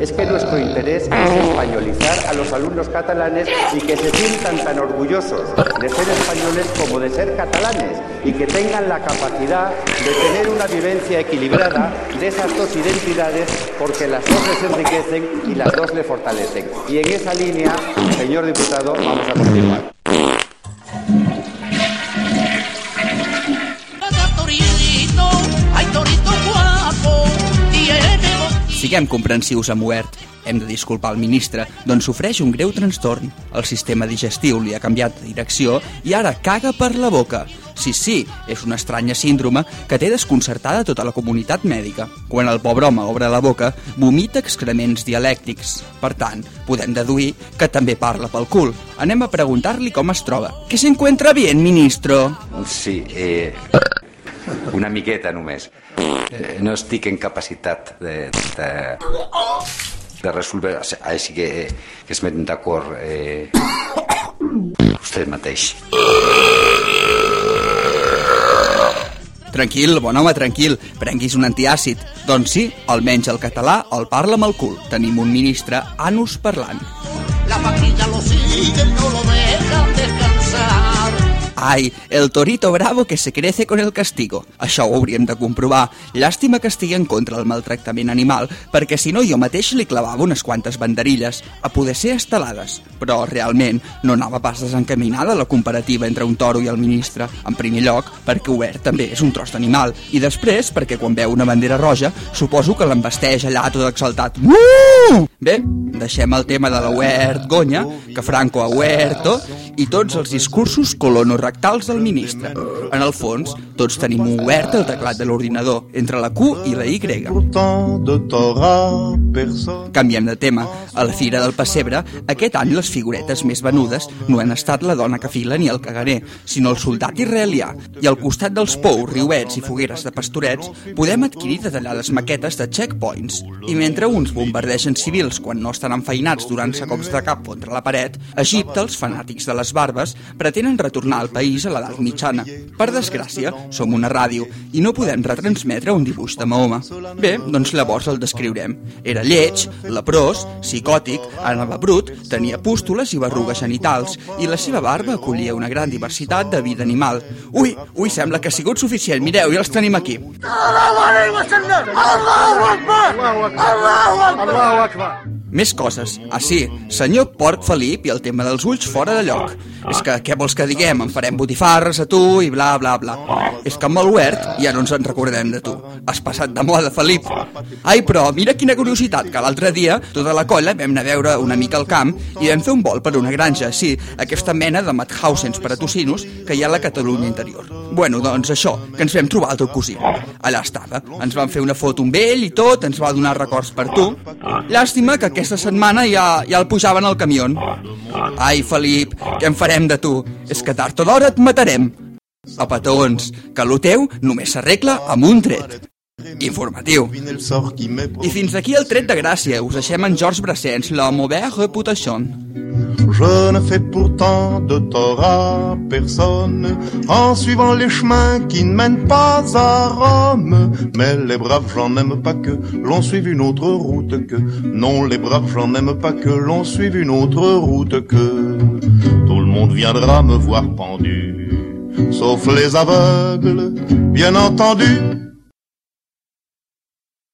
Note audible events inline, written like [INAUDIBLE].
Es que nuestro interés es españolizar a los alumnos catalanes y que se sientan tan orgullosos de ser españoles como de ser catalanes y que tengan la capacidad de tener una vivencia equilibrada de esas dos identidades porque las dos les enriquecen y las dos le fortalecen. Y en esa línea, señor diputado, vamos a continuar. Siguem comprensius amb Huert. Hem de disculpar el ministre, doncs sofreix un greu trastorn. El sistema digestiu li ha canviat de direcció i ara caga per la boca. Sí, sí, és una estranya síndrome que té desconcertada tota la comunitat mèdica. Quan el pobre home obre la boca, vomita excrements dialèctics. Per tant, podem deduir que també parla pel cul. Anem a preguntar-li com es troba. Que s'encuentra bien, ministro? Sí, eh, una miqueta només. Eh, no estic en capacitat de, de, de resoldre, així que, que es meten d'acord eh, [COUGHS] vostè mateix. Tranquil, bon home, tranquil, prenguis un antiàcid. Doncs sí, almenys el català el parla amb el cul. Tenim un ministre anus parlant. La patilla lo sigue, no lo dejan descansar. Ai, el torito bravo que se crece con el castigo. Això ho hauríem de comprovar. Llàstima que estigui en contra del maltractament animal, perquè si no jo mateix li clavava unes quantes banderilles, a poder ser estelades. Però realment no anava pas desencaminada la comparativa entre un toro i el ministre. En primer lloc, perquè Obert també és un tros d'animal, i després perquè quan veu una bandera roja, suposo que l'embesteix allà tot exaltat. Uh! Bé, deixem el tema de la Huert Gonya, que Franco ha huerto, i tots els discursos colonorrectals del ministre. En el fons, tots tenim obert el teclat de l'ordinador, entre la Q i la Y. Canviem de tema. A la Fira del Pessebre, aquest any les figuretes més venudes no han estat la dona que fila ni el caganer, sinó el soldat israelià. I al costat dels pous, riuets i fogueres de pastorets, podem adquirir detallades maquetes de checkpoints. I mentre uns bombardegen civils quan no estan enfeinats durant-se cops de cap contra la paret, Egipte els fanàtics de les barbes pretenen retornar al país a l'edat mitjana. Per desgràcia, som una ràdio i no podem retransmetre un dibuix de Mahoma. Bé, doncs llavors el descriurem. Era lleig, leprós, psicòtic, anava brut, tenia pústules i berrugues genitals i la seva barba acollia una gran diversitat de vida animal. Ui, ui, sembla que ha sigut suficient. Mireu, ja els tenim aquí. Més coses. Ah, sí, senyor Porc Felip i el tema dels ulls fora de lloc. És que, què vols que diguem? En farem botifarres a tu i bla, bla, bla. És que amb el Huert ja no ens en recordarem de tu. Has passat de moda, Felip. Ai, però mira quina curiositat, que l'altre dia tota la colla vam anar a veure una mica al camp i vam fer un vol per una granja, sí, aquesta mena de Madhausens per a tocinos que hi ha a la Catalunya interior. Bueno, doncs això, que ens vam trobar el teu cosí. Allà estava. Ens van fer una foto amb ell i tot, ens va donar records per tu. Llàstima que aquesta setmana ja, ja el pujaven al camió. Ai, Felip, què en farem de tu? És que tard o d'hora et matarem. A petons, que lo teu només s'arregla amb un tret. Informatiu. I fins aquí el tret de gràcia. Us deixem en Georges Brassens, la mauvaise réputation. Je ne fais pourtant de tort à personne en suivant les chemins qui ne mènent pas à Rome. Mais les braves gens n'aiment pas que l'on suive une autre route que. Non, les braves gens n'aiment pas que l'on suive une autre route que. Tout le monde viendra me voir pendu, sauf les aveugles, bien entendu.